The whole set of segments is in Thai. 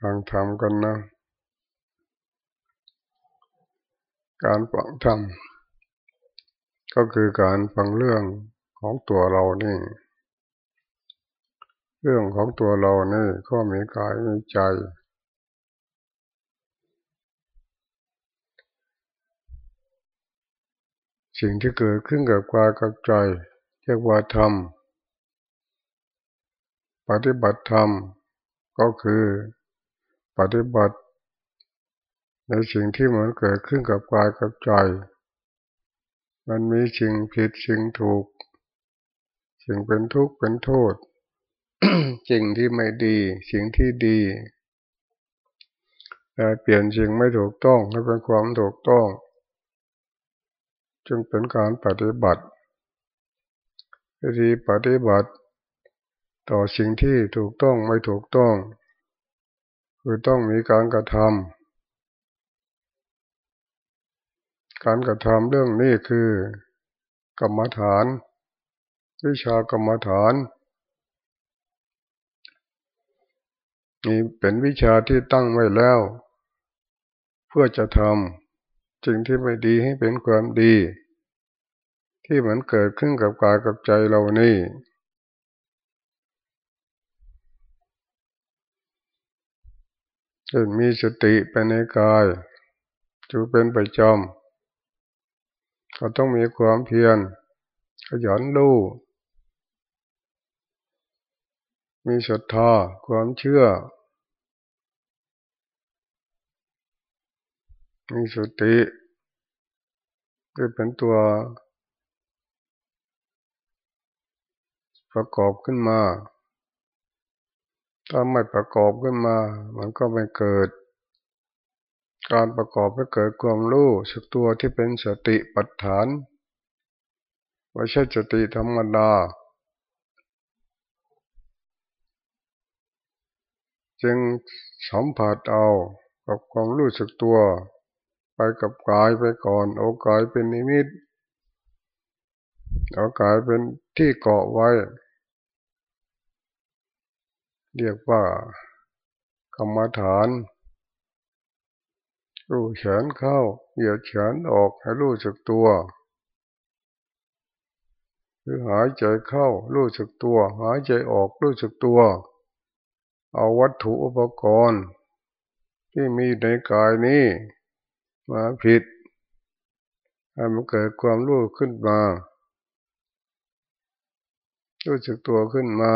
ฟังธรรมกันนะ การฟังธรรมก็คือการฟังเรื่องของตัวเรานี่ เรื่องของตัวเรานี่ก็มีกายมีใจ สิ่งที่เกิดขึ้นกับกายกับใจเรียกว่าธรรม ปฏิบัติธรรม ก็คือปฏิบัติในสิ่งที่มันเกิดขึ้นกับกายกับใจ มันมีสิ่งผิดสิ่งถูก สิ่งเป็นทุกข์เป็นโทษ สิ่งที่ไม่ดี สิ่งที่ดีแต่เปลี่ยนสิ่งไม่ถูกต้องให้เป็นความถูกต้อง จึงเป็นการปฏิบัติวิธีปฏิบัติ ต่อสิ่งที่ถูกต้องไม่ถูกต้อง คือต้องมีการกระทำการกระทำเรื่องนี้คือกรรมฐาน วิชากรรมฐานนี่เป็นวิชาที่ตั้งไว้แล้ว เพื่อจะทำสิ่งที่ไม่ดีให้เป็นความดี ที่มันเกิดขึ้นกับกายกับใจเรานี่ เช่นมีสติไปในกายจูเป็นประจำก็ต้องมีความเพียรขยันรู้มีศรัทธาความเชื่อ มีสติที่เป็นตัวประกอบขึ้นมา ถ้าไม่ประกอบขึ้นมา มันก็ไม่เกิด การประกอบให้เกิดความรู้สึกตัวที่เป็นสติปัฏฐานไม่ใช่สติธรรมดา จึงสัมผัสเอากับความรู้สึกตัว ไปกับกายไปก่อนเอากายเป็นนิมิตเอากายเป็นที่เกาะไว้ เรียกว่ากรรมฐานรู้เฉนเข้าเหยียดเฉนออกให้รู้สึกตัวคือหายใจเข้ารู้สึกตัว หายใจออกรู้สึกตัว เอาวัตถุอุปกรณ์ ที่มีในกายนี้มาผิดให้มันเกิดความรู้ขึ้นมา รู้สึกตัวขึ้นมา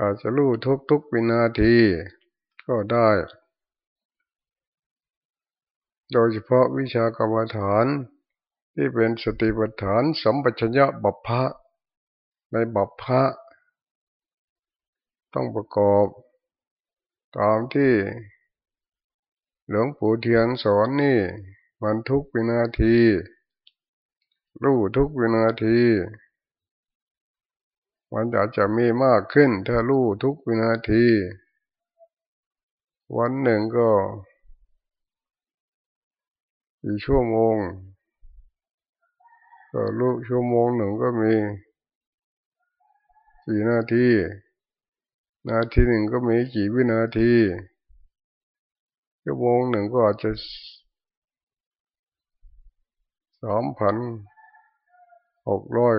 อาจจะรู้ทุกทุกวินาทีก็ได้ โดยเฉพาะวิชากรรมฐานที่เป็นสติปัฏฐานสัมปชัญญะบัพพะในบัพพะต้องประกอบตามที่หลวงปู่เทียนสอนนี่ มันทุกวินาที รู้ทุกวินาที มันอาจจะมีมากขึ้นถ้ารู้ทุกวินาที วันหนึ่งก็อีชั่วโมงก็รู้ชั่วโมงหนึ่งก็มีกี่นาที นาทีหนึ่งก็มีกี่วินาทีชั่วโมงหนึ่งก็อาจจะสามพันหกร้อย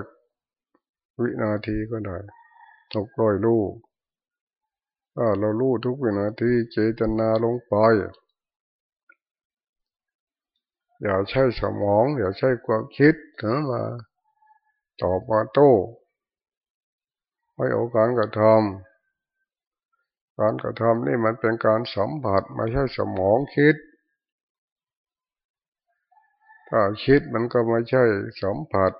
วินาทีก็ได้หกร้อยลูกถ้าเราลู่ทุกวินาทีเจตนาลงไป อย่าใช้สมอง อย่าใช้ความคิดนะมาตอบมาโต้ให้โอกาสกระทำการกระทำนี่มันเป็นการสัมผัสไม่ใช่สมองคิด ถ้าคิดมันก็ไม่ใช่สัมผัส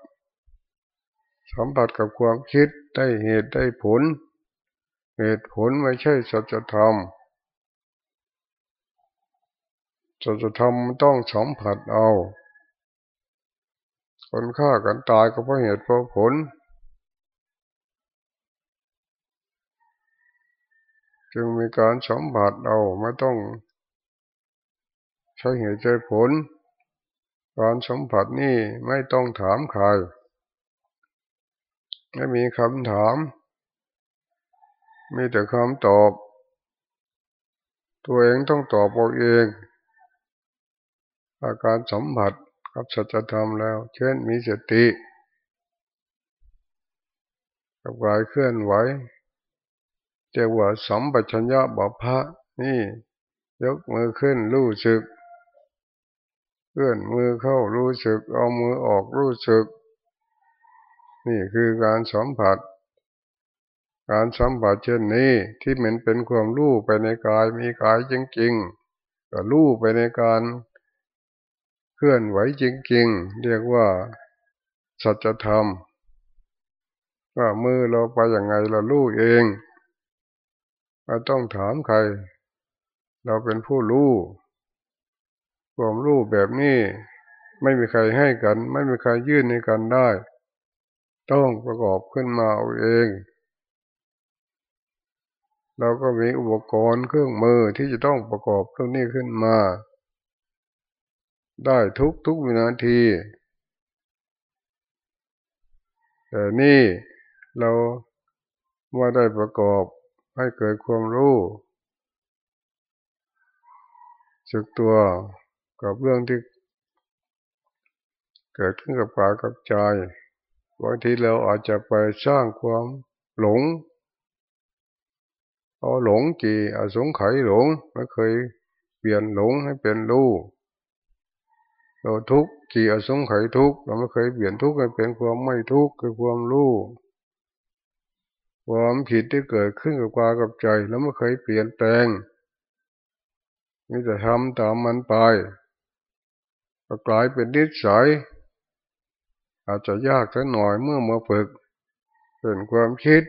สัมผัสกับความคิดได้เหตุได้ผล เหตุผลไม่ใช่สัจธรรมสัจธรรมต้องสัมผัสเอา คนฆ่ากันตายก็เพราะเหตุเพราะผล จึงมีการสัมผัสเอาไม่ต้อง ใช้เหตุใจผล การสัมผัสนี่ไม่ต้องถามใคร ไม่มีคำถาม มีแต่คำตอบ ตัวเองต้องตอบเอาเองอาการสัมผัสกับสัจธรรมแล้ว เช่นมีสติ กับกายเคลื่อนไหวเจ้าว่าสัมปชัญญะบพะนี่ยกมือขึ้นรู้สึก เคลื่อนมือเข้ารู้สึก เอามือออกรู้สึก นี่คือการสัมผัส การสัมผัสเช่นนี้ที่เหมือนเป็นความรู้ไปในกายมีกายจริงๆก็รู้ไปในการเคลื่อนไหวจริงๆ เรียกว่าสัจธรรมว่ามือเราไปอย่างไงเรารู้เองเราต้องถามใคร เราเป็นผู้รู้ความรู้แบบนี้ ไม่มีใครให้กัน ไม่มีใครยื่นในกันได้ ต้องประกอบขึ้นมาเอาเอง เราก็มีอุปกรณ์เครื่องมือที่จะต้องประกอบเรื่องนี้ขึ้นมา ได้ทุกทุกวินาที แต่นี่เราว่าได้ประกอบให้เกิดความรู้สึกตัวกับเรื่องที่เกิดขึ้นกับกายกับใจ บางทีเราอาจจะไปสร้างความหลงเอาหลงจีอาสงไขหลงไม่เคยเปลี่ยนหลงให้เป็นรู้เราทุกข์กี่อสงไขทุกข์เราไม่เคยเปลี่ยนทุกข์ให้เป็นความไม่ทุกข์คือความรู้ความผิดที่เกิดขึ้นกับกายกับใจแล้วไม่เคยเปลี่ยนแปลงมีแต่ทำตามมันไปก็กลายเป็นนิสัย อาจจะยากสักหน่อยเมื่อมาฝึกเป็นความคิด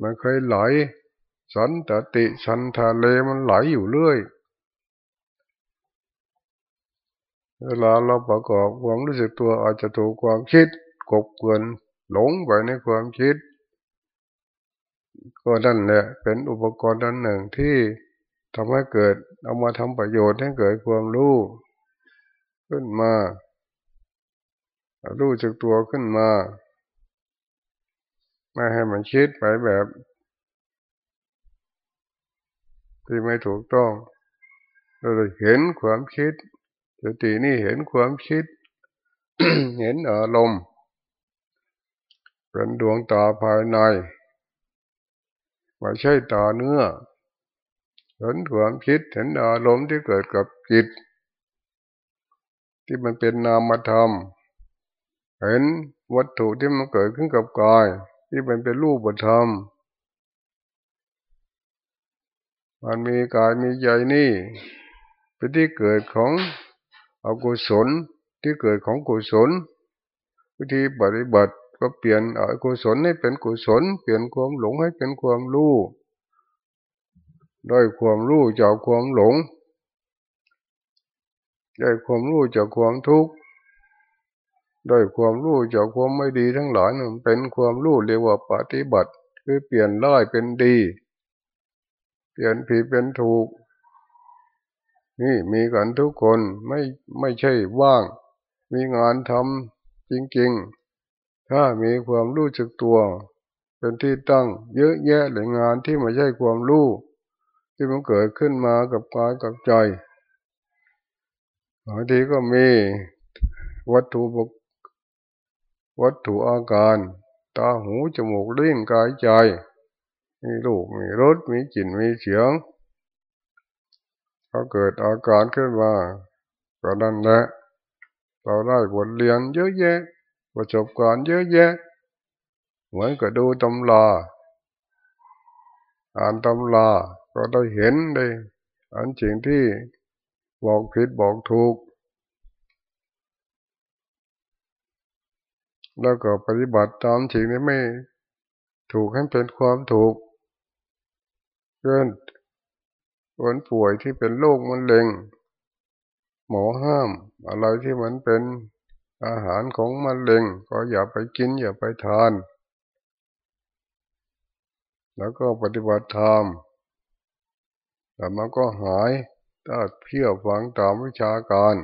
มันเคยไหล สันตติสันทาเลมันไหลอยู่เรื่อย เวลาเราประกอบความรู้สึกตัวอาจจะถูกความคิดกบเกินหลงไปในความคิด ก็นั่นแหละเป็นอุปกรณ์ด้านหนึ่งที่ทำให้เกิดเอามาทำประโยชน์ให้เกิดความรู้ขึ้นมา รู้จักตัวขึ้นมา ไม่ให้มันคิดไปแบบ ที่ไม่ถูกต้อง เราจะเห็นความคิดสตินี่เห็นความคิด เห็นอารมณ์เป็นดวงตาภายในไม่ใช่ตาเนื้อ เห็นความคิดเห็นอารมณ์ที่เกิดกับจิต ที่มันเป็นนามธรรม เห็นวัตถุที่มันเกิดขึ้นกับกาย ที่มันเป็นรูปธรรม มันมีกายมีใจนี่เป็นที่เกิดของอกุศลที่เกิดของกุศล วิธีปฏิบัติก็เปลี่ยนอกุศลให้เป็นกุศล เปลี่ยนความหลงให้เป็นความรู้ด้วยความรู้จากความหลง ได้ความรู้จากความทุกข์ ด้วยความรู้จากความไม่ดีทั้งหลายนั่นเป็นความรู้เรียกว่าปฏิบัติ คือเปลี่ยนร้ายเป็นดี เปลี่ยนผิดเป็นถูก นี่มีกันทุกคนไม่ไม่ใช่ว่าง มีงานทำจริงๆ ถ้ามีความรู้จักตัว เป็นที่ตั้งเยอะแยะเลยงานที่ไม่ใช่ความรู้ที่มันเกิดขึ้นมากับกายกับใจบางทีก็มีวัตถุบก วัตถุอาการ ตาหูจมูกลิ้นกายใจ มีรูปมีรสมีกลิ่นมีเสียงก็เกิดอาการขึ้นมาก็นั่นแหละเราได้บทเรียนเยอะแยะ ประสบการณ์เยอะแยะ เหมือนกับดูตำราอ่านตำราก็ได้เห็นได้อันสิ่งที่บอกผิดบอกถูก แล้วก็ปฏิบัติตามสิ่งที่ไม่ถูกให้เป็นความถูกเช่นคนป่วยที่เป็นโรคมะเร็ง หมอห้าม อะไรที่มันเป็นอาหารของมะเร็ง ก็อย่าไปกินอย่าไปทาน แล้วก็ปฏิบัติธรรมแต่มันก็หายถ้าเพี้ยฟังตามวิชาการ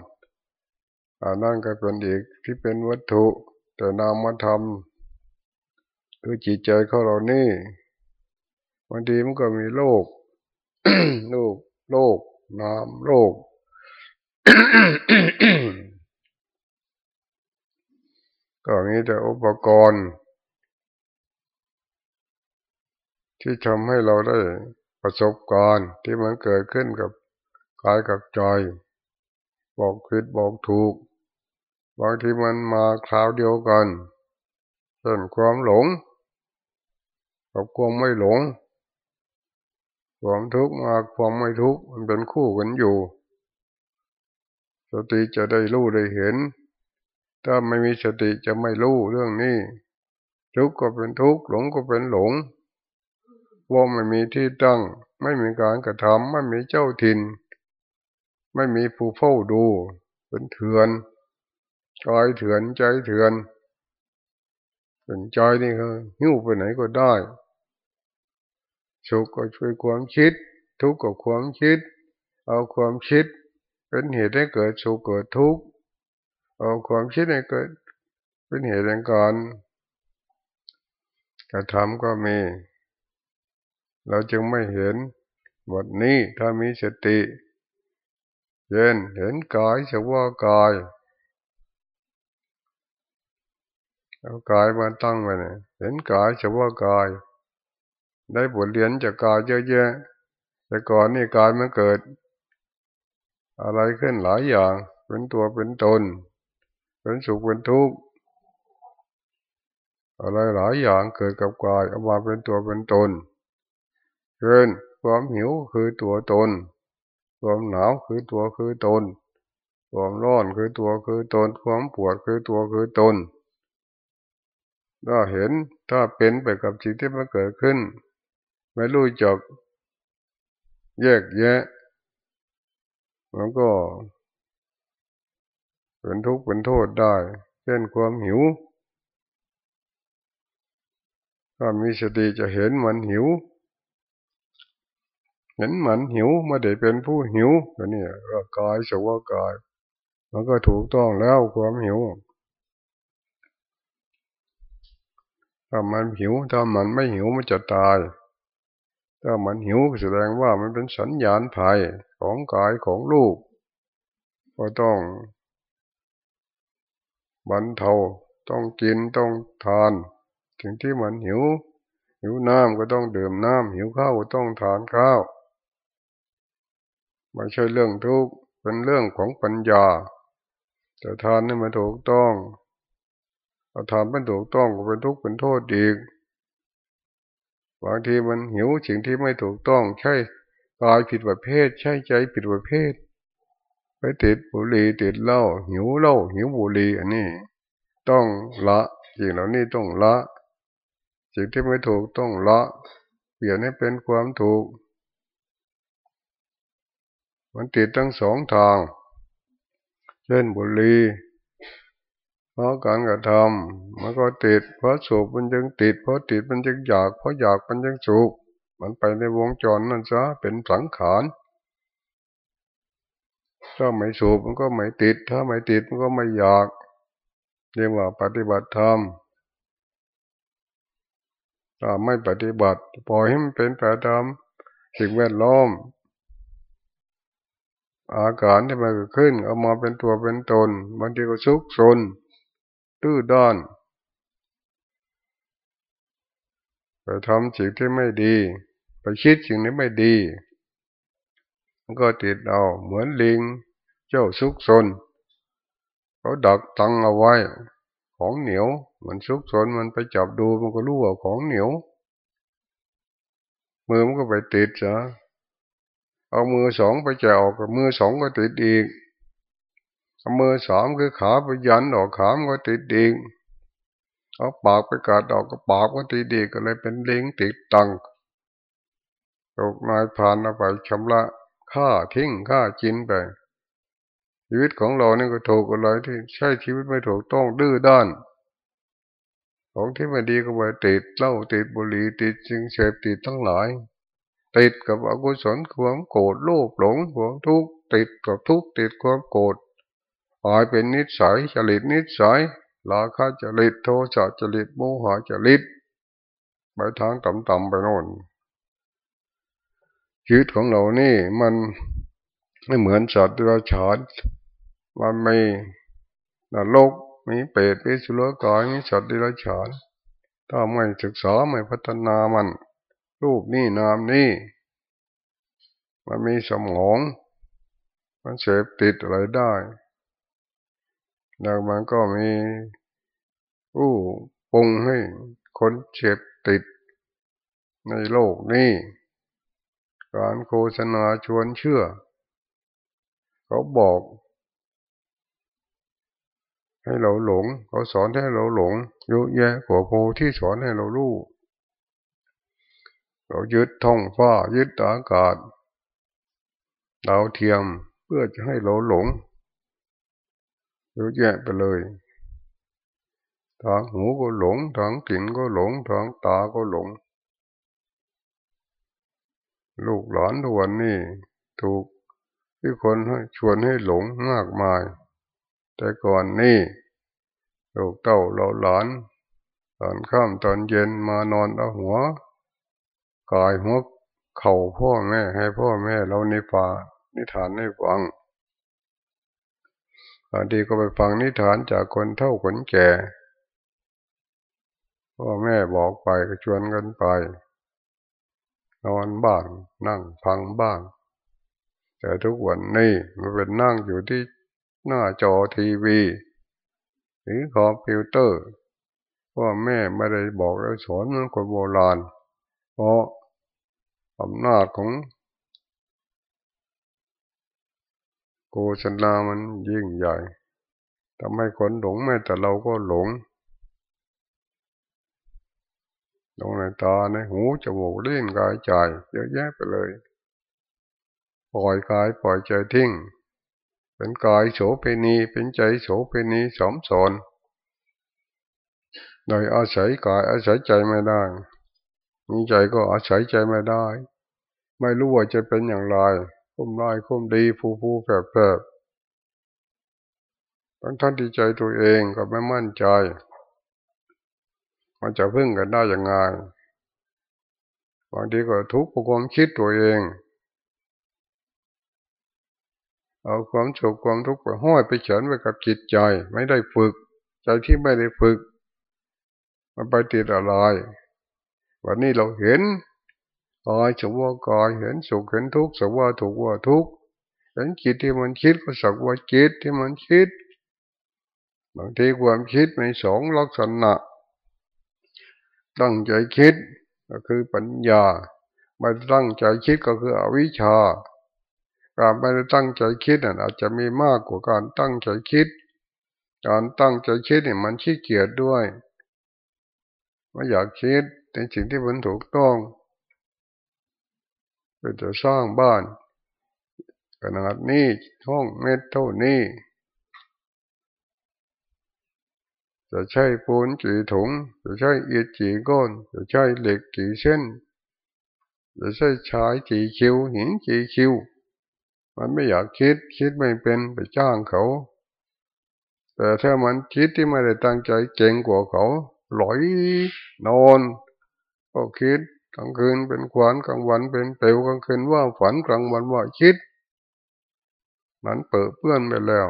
อันนั้นก็เป็นอีกที่เป็นวัตถุ แต่นามธรรมคือจิตใจของเรานี่บางทีมันก็มีโรคโรคโรคน้ำโรคก็มีแต่อุปกรณ์ ที่ทำให้เราได้ประสบการณ์ที่มันเกิดขึ้นกับกายกับใจ บอกผิดบอกถูก บางทีมันมาคราวเดียวกันเช่นความหลงกับความไม่หลง ความทุกข์มาความไม่ทุกข์มันเป็นคู่กันอยู่สติจะได้รู้ได้เห็น ถ้าไม่มีสติจะไม่รู้เรื่องนี้ ทุกข์ก็เป็นทุกข์หลงก็เป็นหลงว่าไม่มีที่ตั้ง ไม่มีการกระทำไม่มีเจ้าถิ่น ไม่มีผู้เฝ้าดู เป็นเถื่อน กายเถื่อนใจเถื่อนเป็นใจนี่คือหิ้วไปไหนก็ได้สุขก็ช่วยความคิด ทุกข์ก็ความคิด เอาความคิด เป็นเหตุให้เกิดสุขเกิดทุกข์เอาความคิดให้เกิด เป็นเหตุแห่งการกระทำก็มี เราจึงไม่เห็นบทนี้ถ้ามีสติ เย็นเห็นกายสว่ากาย เอากายมาตั้งไว้เนี่ยเห็นกายสักว่ากาย ได้บทเรียนจากกายเยอะแยะ แต่ก่อนนี่กายมันเกิด อะไรขึ้นหลายอย่าง เป็นตัวเป็นตน เป็นสุขเป็นทุกข์อะไรหลายอย่างเกิดกับกายเอามาเป็นตัวเป็นตนเช่นความหิวคือตัวตน ความหนาวคือตัวคือตน ความร้อนคือตัวคือตน ความปวดคือตัวคือตน ถ้าเห็นถ้าเป็นไปกับสิ่งที่มันเกิดขึ้น ไม่รู้จักแยกแยะ มันก็ เป็นทุกข์เป็นโทษได้ เช่นความหิว ถ้ามีสติจะเห็นมันหิว เห็นมันหิวไม่ได้เป็นผู้หิวก็นี่ก็กายสวากาย มันก็ถูกต้องแล้วความหิว ถ้ามันหิวถ้ามันไม่หิวมันจะตาย ถ้ามันหิวแสดงว่ามันเป็นสัญญาณภัยของกายของลูกก็ต้องบรรเทาต้องกินต้องทาน ถึงที่มันหิว หิวน้ำก็ต้องดื่มน้ำหิวข้าวก็ต้องทานข้าวไม่ใช่เรื่องทุกข์เป็นเรื่องของปัญญา แต่ทานนี่มันถูกต้อง ถ้าทานไม่ถูกต้องก็เป็นทุกข์เป็นโทษอีกบางทีมันหิวสิ่งที่ไม่ถูกต้อง ใช่กายผิดประเภท ใช่ใจผิดประเภท ไปติดบุหรี่ติดเหล้าหิวเหล้าหิวบุหรี่อันนี้ ต้องละสิ่งเหล่านี้ต้องละสิ่งที่ไม่ถูกต้องละเปลี่ยนให้เป็นความถูก มันติดทั้งสองทาง เช่นบุหรี่ เพราะการกระทำมันก็ติด เพราะสูบมันยังติด เพราะติดมันยังอยาก เพราะอยากมันยังสูบมันไปในวงจรนั่นซะเป็นสังขารถ้าไม่สูบมันก็ไม่ติด ถ้าไม่ติดมันก็ไม่อยากเรียกว่าปฏิบัติธรรมถ้าไม่ปฏิบัติปล่อยให้มันเป็นไปตามสิ่งแวดล้อม อาการที่มันเกิดขึ้น เอามาเป็นตัวเป็นตนบางทีก็ซุกซน ตื้อด้านไปทำสิ่งที่ไม่ดี ไปคิดสิ่งที่ไม่ดีมันก็ติดเอาเหมือนลิง เจ้าซุกซนเขาดักตังเอาไว้ ของเหนียวมันซุกซนมันไปจับดูมันก็รู้ว่าของเหนียว มือมันก็ไปติดซะเอามือสองไปแจวกับมือสองก็ติดอีกเอา มือสามคือขาไปยันออกขามก็ติดอีกเอาปากไปกัดออกก็ปากก็ติดอีกก็เลยเป็นเล้งติดตังตกนายผ่านเอาไปชำระค่าทิ้งค่าจินไป ชีวิตของเราเนี่ก็ถูกอะไรที่ใช้ชีวิตไม่ถูกต้องดื้อด้าน ของที่ไม่ดีก็ไปติดเหล้าติดบุหรี่ติดจึงเสพติดทั้งหลาย ติดกับอกุศลความโกรธโลภหลงความทุกข์ติดกับทุกข์ติดความโกรธ หายเป็นนิสัยจริตนิสัยลาคะจริตโทสะจริตโมหะจริตไปทางต่ำๆไปโน่นชีวิตของเรานี่มันไม่เหมือนสัตว์เราฉานมันไม่นรกมีเปรตมีสุรกายมีสัตว์ที่เราฉานถ้าไม่ศึกษาไม่พัฒนามัน รูปนี่นามนี่ มันมีสมอง มันเสพติดอะไรได้ แล้วมันก็มีผู้ปรุงให้คนเสพติดในโลกนี้การโฆษณาชวนเชื่อ เขาบอก ให้เราหลง เขาสอนให้เราหลงยอะแยะหัวโพที่สอนให้เรารู้เรายึดท้องฟ้ายึดอากาศดาวเทียมเพื่อจะให้เราหลง เยอะแยะไปเลย ทางหูก็หลง ทางกลิ่นก็หลง ทางตาก็หลง ลูกหลานทุกวันนี้ถูกที่คนชวนให้หลงมากมาย แต่ก่อนนี่ลูกเต้าเราหลานตอนค่ำตอนเย็นมานอนเอาหัวกายหัวเข่าพ่อแม่ให้พ่อแม่เรานป่านิทานให้ฟัง บางทีก็ไปฟังนิทานจากคนเท่าคนแก่พ่อแม่บอกไปก็ชวนกันไป นอนบ้างนั่งฟังบ้าง แต่ทุกวันนี้มันเป็นนั่งอยู่ที่หน้าจอทีวี หรือคอมพิวเตอร์พ่อแม่ไม่ได้บอกแล้วสอนเหมือนคนโบราณ เพราะอำนาจของ โกชนามันยิ่งใหญ่ทำให้คนหลงแม้แต่เราก็หลงหลงในตาในหูจมูกเลิ้นกายใจเยอะแยะไปเลย ปล่อยกายปล่อยใจทิ้ง เป็นกายโสเพณีเป็นใจโสเพณีสมสนโดยอาศัยกายอาศัยใจไม่ได้มีใจก็อาศัยใจไม่ได้ ไม่รู้ว่าจะเป็นอย่างไร คุมร้ายคุมดีผู้ผู้แผลแผลทั้งท่านดีใจตัวเองก็ไม่มั่นใจ มันจะพึ่งกันได้ย่างไงบางทีก็ทุกข์เพระความคิดตัวเอง เอาความสุขความทุกข์ไปห้อยไปเฉินไว้กับจิตใจ ไม่ได้ฝึก ใจที่ไม่ได้ฝึก มันไปติดอะไร วันนี้เราเห็น กายสักว่ากายเห็นสุขเห็นทุกข์สักว่าถูกว่าทุกข์เห็นจิตที่มันคิดก็สักว่าจิตที่มันคิด บางทีความคิดมีสองลักษณะตั้งใจคิดก็คือปัญญาไม่ตั้งใจคิดก็คืออวิชชา การไม่ได้ตั้งใจคิดน่ะอาจจะมีมากกว่าการตั้งใจคิด การตั้งใจคิดเนี่ยมันขี้เกียจด้วยไม่อยากคิดในสิ่งที่มันถูกต้อง ก็จะสร้างบ้านขนาดนี้ห้องเม็ดเท่านี้ จะใช้ปูนกี่ถุง จะใช้อิฐกี่ก้อน จะใช้เหล็กกี่เส้น จะใช้ชายกี่คิวหินกี่คิว มันไม่อยากคิดคิดไม่เป็นไปจ้างเขา แต่ถ้ามันคิดที่ไม่ได้ตั้งใจเก่งกว่าเขาหลอยนอน ก็คิด กลางคืนเป็นขวานกลางวันเป็นเปลวกลางคืนว่าฝันกลางวันว่าคิดมันเปิดเปื้อนไปแล้ว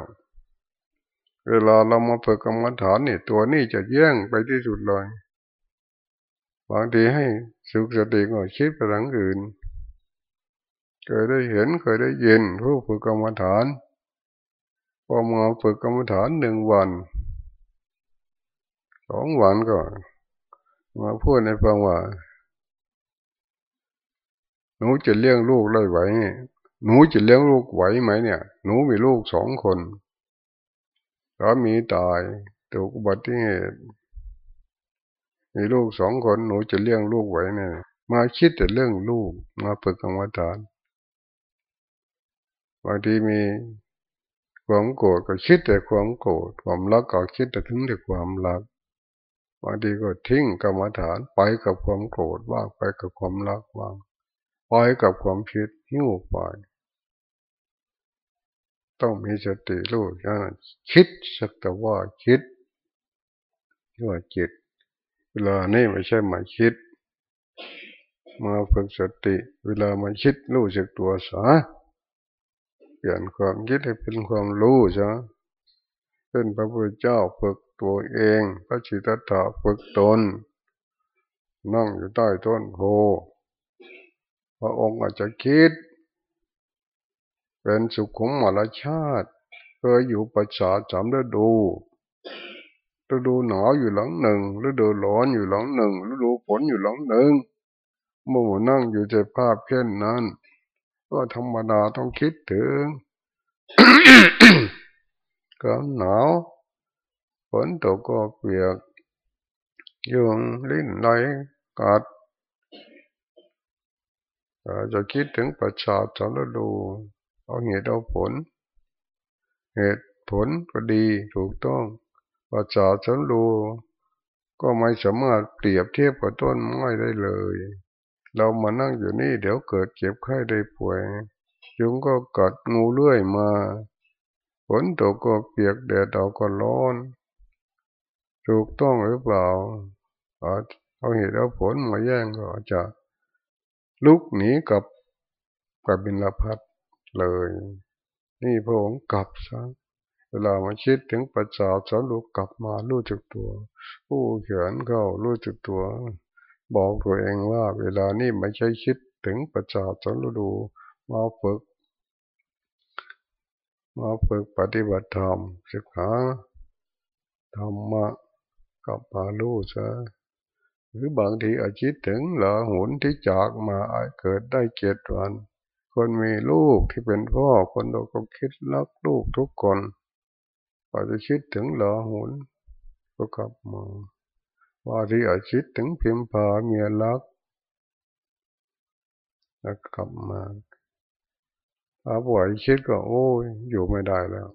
เวลาเรามาเปิดกรรมฐานนี่ตัวนี้จะแย่งไปที่สุดเลยบางทีให้สุขสติก็คิดไปหลังอื่น เคยได้เห็นเคยได้ยินผู้ฝึกกรรมฐานพอมาฝึกกรรมฐานหนึ่งวันสองวันก็มาพูดในฟังว่า นูจะเลี้ยงลูกได้ไหวหนูจะเลี้ยงลูกไหวไหมเนี่ย หนูมีลูกสองคนสามีตายถูกอุบัติเหตุมีลูกสองคนหนูจะเลี้ยงลูกไหวเนี่ยมาคิดแต่เรื่องลูกมาฝึกกรรมฐานบางทีมีความโกรธก็คิดแต่ความโกรธความรักก็คิดแต่ถึงแต่ความรักบางทีก็ทิ้งกรรมฐานไปกับความโกรธว่างไปกับความรักว่าง ล่อยกับความคิดหิ้วไปต้องมีสติรู้นะคิดสักแต่ว่าคิดว่าจิต เวลานี่ไม่ใช่มาคิด มาฝึกสติ เวลามาคิดรู้จักตัวซะเปลี่ยนความคิดให้เป็นความรู้ซะเป็นพระพุทธเจ้าฝึกตัวเอง พระจิตตถะฝึกตนนั่งอยู่ใต้ต้นโพ พระองค์อาจจะคิด เป็นสุขของมรชาติ เคยอยู่ประชาจำฤดูฤดูหนาวอยู่หลังหนึ่งฤดูร้อนอยู่หลังหนึ่งฤดูฝนอยู่หลังหนึ่งเมื่อนั่งอยู่ในภาพเช่นนั้น ก็ธรรมดาต้องคิดถึงก็หนาวฝนตกก็เปียกยุงลิ้นไหลกัด จะคิดถึงประชาชนแล้วดูเอาเหตุเอาผล เหตุผลก็ดีถูกต้อง ประชาชนดูก็ไม่สามารถเปรียบเทียบกับต้นไม้ได้เลย เรามานั่งอยู่นี่เดี๋ยวเกิดเจ็บไข้ได้ป่วยยุงก็กัดงูเลื่อยมาฝนตกก็เปียกแดดเราก็ร้อน ถูกต้องหรือเปล่า เอาเหตุเอาผลมาแย่งก็จะ ลุกหนีกับกับบินลพัดเลย นี่พระองค์กลับซะเวลามาคิดถึงประจาสอนลูกกลับมารู้จักตัว ผู้เขียนเข้ารู้จักตัว บอกตัวเองว่าเวลานี้ไม่ใช่คิดถึงประจาสอนดูมาฝึกมาฝึกปฏิบัติธรรมศึกษาธรรมะกลับมาลู่ซะ หรือบางทีอาจิตถึงหลอหุนที่จากมาอาจเกิดได้เจ็ดวัน คนมีลูกที่เป็นพ่อคนเราก็คิดรักลูกทุกคนอาจจะคิดถึงหลอหุนก็กลับมาว่าที่อาจิตถึงเพียมพาเมียรักแล้วกลับมาอาบ่อยคิดก็โอ้ยอยู่ไม่ได้แล้ว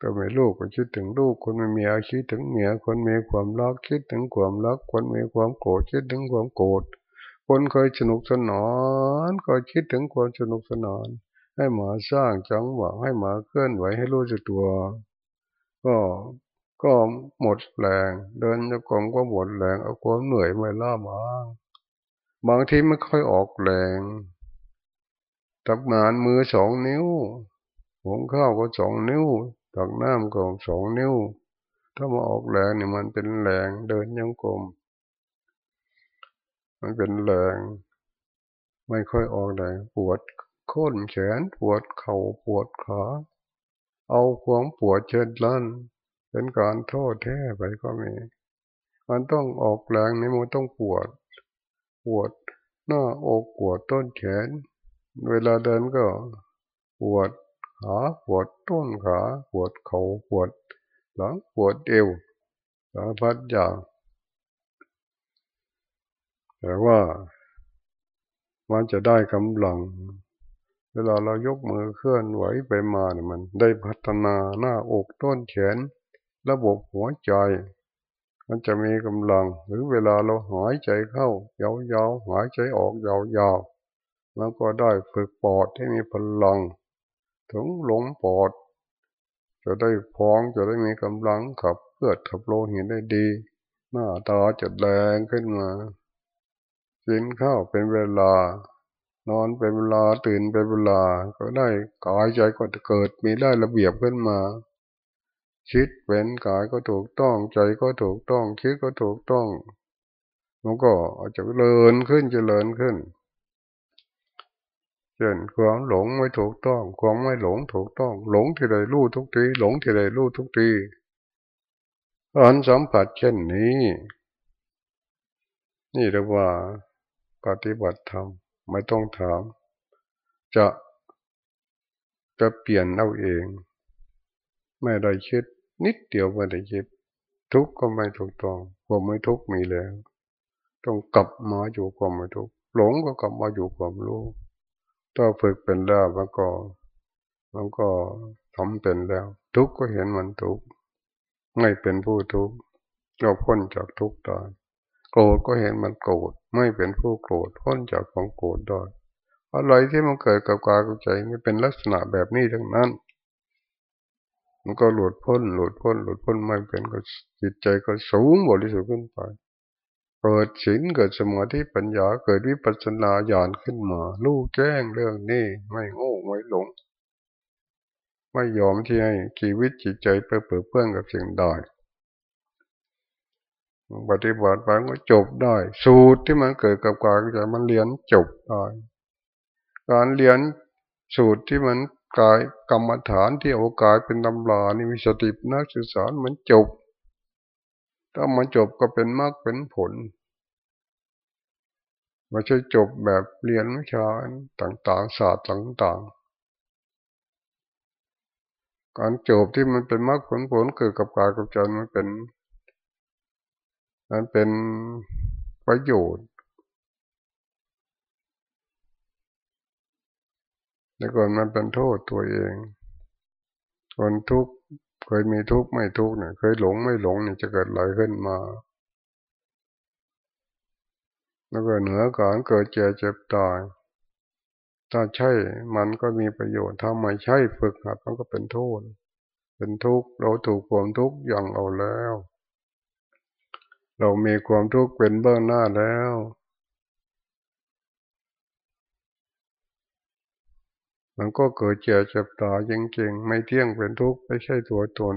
ก็มีลูกก็คิดถึงลูก คนไม่มีอาคิดถึงเมีย คนมีความรักคิดถึงความรัก คนมีความโกรธคิดถึงความโกรธ คนเคยสนุกสนานก็คิดถึงความสนุกสนาน ให้หมาสร้างจังหวะให้หมาเคลื่อนไหวให้รู้จักตัว ก็ก็หมดแรง เดินจะกองก็หมดแรงเอาความเหนื่อยมาล่ามาบางทีไม่ค่อยออกแรงทำงานมือสองนิ้วหุงข้าวก็สองนิ้ว ตักน้ำก็สองนิ้ว ถ้ามาออกแรงเนี่ยมันเป็นแรงเดินยังกลม มันเป็นแรงไม่ค่อยออกแรงปวดโค่นแขนปวดเข่าปวดขาเอาความปวดเชิดลั่นเป็นการโทษแท้ไปก็มี มันต้องออกแรงนี่มันต้องปวด ปวดหน้าอกปวดต้นแขน เวลาเดินก็ปวด ขาปวดต้นขาปวดเขา่าปวดหลังปวดเอวสารพัดอย่างแต่ว่ามันจะได้กำลัง เวลาเรายกมือเคลื่อนไหวไปมาเนี่ยมัน ได้พัฒนาหน้าอกต้นแขน ระบบหัวใจ มันจะมีกำลัง หรือเวลาเราหายใจเข้ายาวๆหายใจออกยาวๆแล้วก็ได้ฝึกปอดให้มีพลัง ถึงหลงปอด จะได้พองจะได้มีกำลังขับเลือดขับโลหิตได้ดี หน้าตาจะแดงขึ้นมากินข้าวเป็นเวลา นอนเป็นเวลาตื่นเป็นเวลา ก็ได้กายใจก็เกิดมีได้ระเบียบขึ้นมาคิดเป็นกายก็ถูกต้องใจก็ถูกต้องคิดก็ถูกต้อง มันก็อาจจะเลินขึ้นจะเลินขึ้น เช่นความหลงไม่ถูกต้อง ความไม่หลงถูกต้อง หลงที่ใดรู้ทุกที หลงที่ใดรู้ทุกทีอันสัมผัสเช่นนี้ นี่เรียกว่าปฏิบัติธรรมไม่ต้องถาม จะจะเปลี่ยนเอาเอง ไม่ได้คิด นิดเดียวไม่ได้คิด ทุกข์ก็ไม่ถูกต้องความไม่ทุกข์มีแล้ว ต้องกลับมาอยู่ความไม่ทุกข์หลงก็กลับมาอยู่ความรู้ ถ้าฝึกเป็นแล้วมันก็มันก็ทำเป็นแล้ว ทุกก็เห็นมันทุกไม่เป็นผู้ทุกเราพ้นจากทุกได้โกรธก็เห็นมันโกรธไม่เป็นผู้โกรธพ้นจากความโกรธได้อะไรที่มันเกิดกับกายกับใจไม่เป็นลักษณะแบบนี้ทั้งนั้น มันก็หลุดพ้น หลุดพ้น หลุดพ้นไม่เป็นก็จิตใจก็สูงบริสุทธิ์ขึ้นไป เกิดศีลเกิดสมาธิปัญญาเกิดวิปัสสนาญาณขึ้นมารู้แจ้งเรื่องนี้ไม่โง่ไม่หลง ไม่ยอมที่ให้ชีวิตจิตใจไปเปื้อเปื้อนกับสิ่งใดปฏิบัติไปก็จบได้ สูตรที่มันเกิดกับกายใจมันเรียนจบได้การเรียนสูตรที่มันกายกรรมฐานที่โอกายเป็นตำรานี่มีสตินักศึกษามันจบ ถ้ามันจบก็เป็นมากเป็นผล ไม่ใช่จบแบบเรียนวิชาต่างๆศาสตร์ต่างๆ การจบที่มันเป็นมากผลผลเกิดกับกายกับใจมันเป็นมันเป็นประโยชน์แต่ก่อนมันเป็นโทษตัวเองคนทุกข์เคยมีทุกข์ไม่ทุกข์เนี่ยเคยหลงไม่หลงเนี่ยจะเกิดอะไรขึ้นมา แล้วก็เหนือการเกิดเจ็บเจ็บตาย ถ้าใช่มันก็มีประโยชน์ถ้าไม่ใช่ฝึกหัดมันก็เป็นโทษ เป็นทุกข์เราถูกความทุกข์ย่างเอาแล้ว เรามีความทุกข์เป็นเบื้องหน้าแล้วมันก็เกิดเจ็บเจ็บตายจริงๆ ไม่เที่ยงเป็นทุกข์ไม่ใช่ตัวตน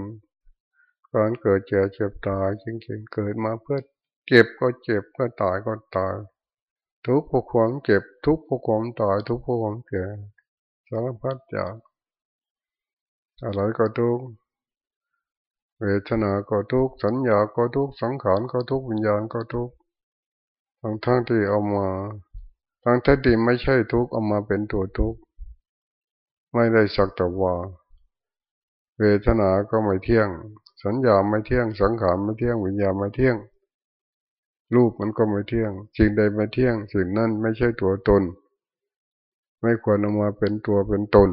การเกิดเจ็บเจ็บตายจริงๆ เกิดมาเพื่อ เจ็บก็เจ็บเพื่อตายก็ตาย ทุกข์เพราะความเจ็บ ทุกข์เพราะความตาย ทุกข์เพราะความแก่สารพัดอย่างอะไรก็ทุกข์เวทนาก็ทุกข์สัญญาก็ทุกข์สังขารก็ทุกข์วิญญาณก็ทุกข์ทั้งทั้งที่เอามาทั้งที่ไม่ใช่ทุกข์เอามาเป็นตัวทุกข์ไม่ได้สักแต่ว่า เวทนาก็ไม่เที่ยง สัญญาไม่เที่ยงสังขารไม่เที่ยงวิญญาณไม่เที่ยง รูปมันก็ไม่เที่ยง สิ่งใดไม่เที่ยง สิ่งนั้นไม่ใช่ตัวตน ไม่ควรเอามาเป็นตัวเป็นตน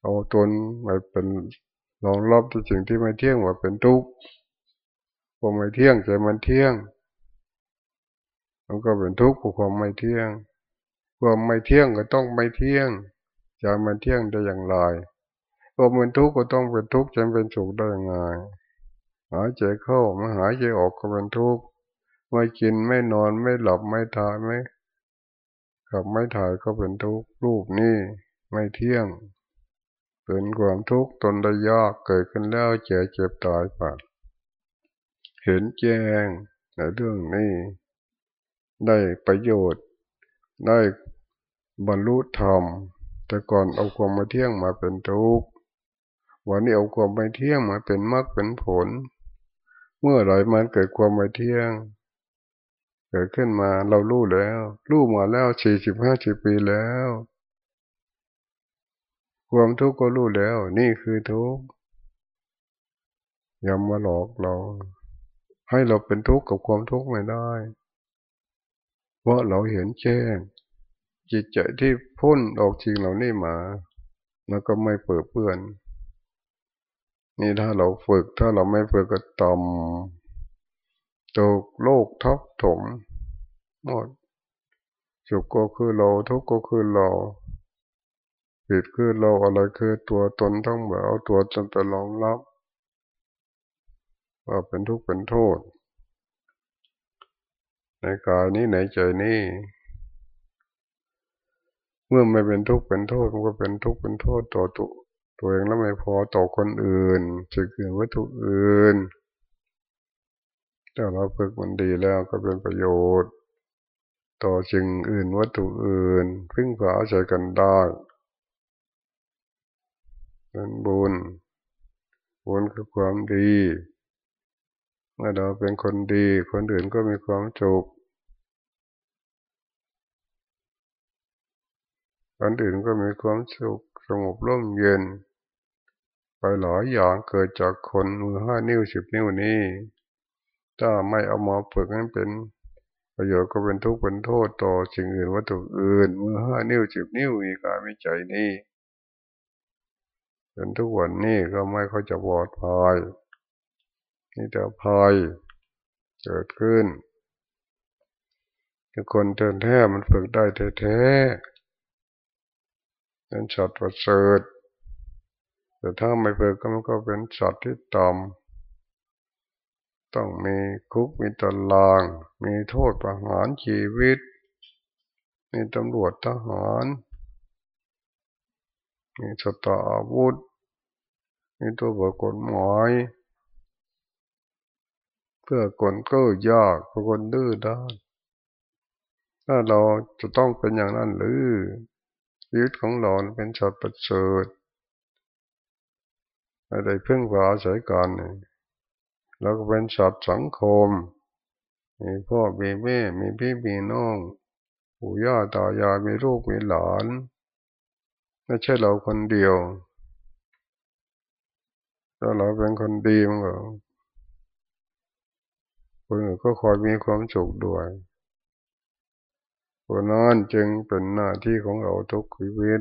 เอาตนมาเป็นรองรับตัวสิ่งที่ไม่เที่ยงว่าเป็นทุกข์พอไม่เที่ยงใจมันเที่ยง มันก็เป็นทุกข์เพราะความไม่เที่ยง ความไม่เที่ยงก็ต้องไม่เที่ยงจะมันเที่ยงได้อย่างไรพอมันทุกข์ก็ต้องเป็นทุกข์จะเป็นสุขได้ยังไงหายใจเข้ามาหายใจออกก็เป็นทุกข์ ไม่กินไม่นอนไม่หลับไม่ทายไม่ขับไม่ถ่ายก็เป็นทุกข์รูปนี้ไม่เที่ยงเป็นความทุกข์ตนได้ยากเกิดขึ้นแล้วเจ็บเจ็บตายไปเห็นแจ้งในเรื่องนี้ ได้ประโยชน์ ได้บรรลุธรรม แต่ก่อนเอาความไมาเที่ยงมาเป็นทุกข์วันนี้เอาความไม่เที่ยงมาเป็นมรรคเป็นผล เมื่อไรมันเกิดความไม่เที่ยง เกิดขึ้นมาเรารู้แล้วรู้มาแล้วสี่สิบห้าสิบปีแล้ว ความทุกข์ก็รู้แล้ว นี่คือทุกข์อย่ามาหลอกเรา ให้เราเป็นทุกข์กับความทุกข์ไม่ได้ เพราะเราเห็นแจ้ง จิตใจที่พ้นออกจริงเหล่านี้มามันก็ไม่เปิดเปื้อน นี่ถ้าเราฝึกถ้าเราไม่ฝึกก็ต่ำ ตกโลกทับถมหมดสุขก็คือเราทุกข์ก็คือเราผิดคือเราอะไรคือตัวตนต้องแบบเอาตัวตนไปรองรับว่าเป็นทุกข์เป็นโทษ ในกายนี้ในใจนี้ เมื่อไม่เป็นทุกข์เป็นโทษมันก็เป็นทุกข์เป็นโทษต่อตัวตัวเองแล้วไม่พอต่อคนอื่นสิ่งอื่นวัตถุอื่น ถ้าเราฝึกมันดีแล้วก็เป็นประโยชน์ ต่อสิ่งอื่นวัตถุอื่น พึ่งพาอาศัยกันได้เป็นบุญบุญคือความดีเมื่อเราเป็นคนดีคนอื่นก็มีความสุขคนอื่นก็มีความสุขสงบร่มเย็น ไปหลายอย่างเกิดจากคนมือห้านิ้วสิบนิ้วนี้ ถ้าไม่เอามาฝึกนั้นเป็นประโยชน์ก็เป็นทุกข์เป็นโทษต่อสิ่งอื่นวัตถุอื่นมือห้านิ้วสิบนิ้วมีกายไม่ใจนี่จนทุกวันนี้ก็ไม่ค่อยจะปลอดภัยนี่แต่ภัยเกิดขึ้นคนเทินแท้มันฝึกได้แท้เป็นสัตว์ประเสริฐแต่ถ้าไม่ฝึกก็มันก็เป็นสัตว์ที่ต่ ต้องมีคุกมีตาราง มีโทษประหารชีวิต มีตำรวจทหาร มีสตาอาวุธ มีตัวบทกฎหมายเพื่อกลก็ยากเพื่อคนดื้อด้านถ้าเราจะต้องเป็นอย่างนั้นหรือชีวิตของเราเป็นชาติประเสริฐอะไรพึ่งพาอาศัยกันเราก็เป็นสัตว์สังคม มีพ่อมีแม่มีพี่มีน้องปู่ย่าตายายมีลูกมีหลานไม่ใช่เราคนเดียว ถ้าเราเป็นคนดีมันก็คนอื่นก็คอยมีความสุขด้วยเพราะนั้นจึงเป็นหน้าที่ของเราทุกชีวิต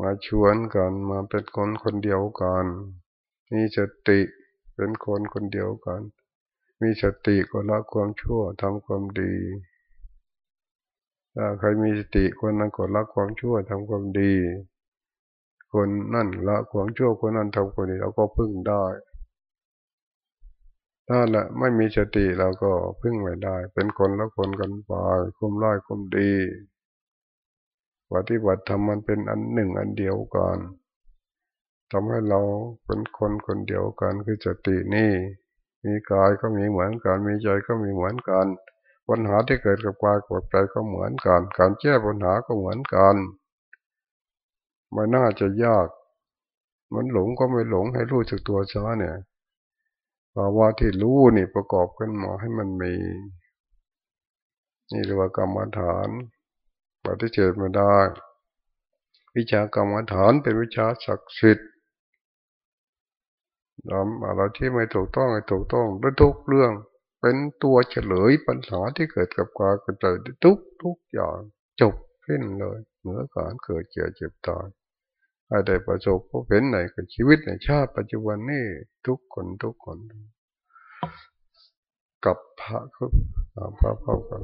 มาชวนกันมาเป็นคนคนเดียวกันมีสติ เป็นคนคนเดียวกัน มีสติก็ละความชั่วทำความดีถ้าใครมีสติคนนั้นก็ละความชั่วทำความดี คนนั่นละความชั่วคนนั้นทำความดีเราก็พึ่งได้ถ้าละไม่มีสติเราก็พึ่งไม่ได้ เป็นคนละคนกันไปคุมร้ายคุมดีปฏิบัติธรรมมันเป็นอันหนึ่งอันเดียวกัน ทำให้เราเป็นคนคนเดียวกันคือสตินี่ มีกายก็มีเหมือนกัน มีใจก็มีเหมือนกัน ปัญหาที่เกิดกับกายกับใจก็เหมือนกัน การแก้ปัญหาก็เหมือนกันไม่น่าจะยากมันหลงก็ไม่หลงให้รู้จักตัวช้าเนี่ยภาวะที่รู้นี่ประกอบขึ้นมาให้มันมี นี่เรียกว่ากรรมฐานปฏิเสธไม่ได้ วิชากรรมฐานเป็นวิชาศักดิ์สิทธิ์ ทำอะไรที่ไม่ถูกต้องให้ถูกต้องด้วยทุกเรื่อง เป็นตัวเฉลยปัญหาที่เกิดกับกายกับใจทุกทุกอย่างจบขึ้นเลยเหนือการเกิดเจ็บเจ็บตายอาได้ประสบพบเห็นไหนกับชีวิตในชาติปัจจุบันนี้ทุกคนทุกคนกับพระพระพระกัน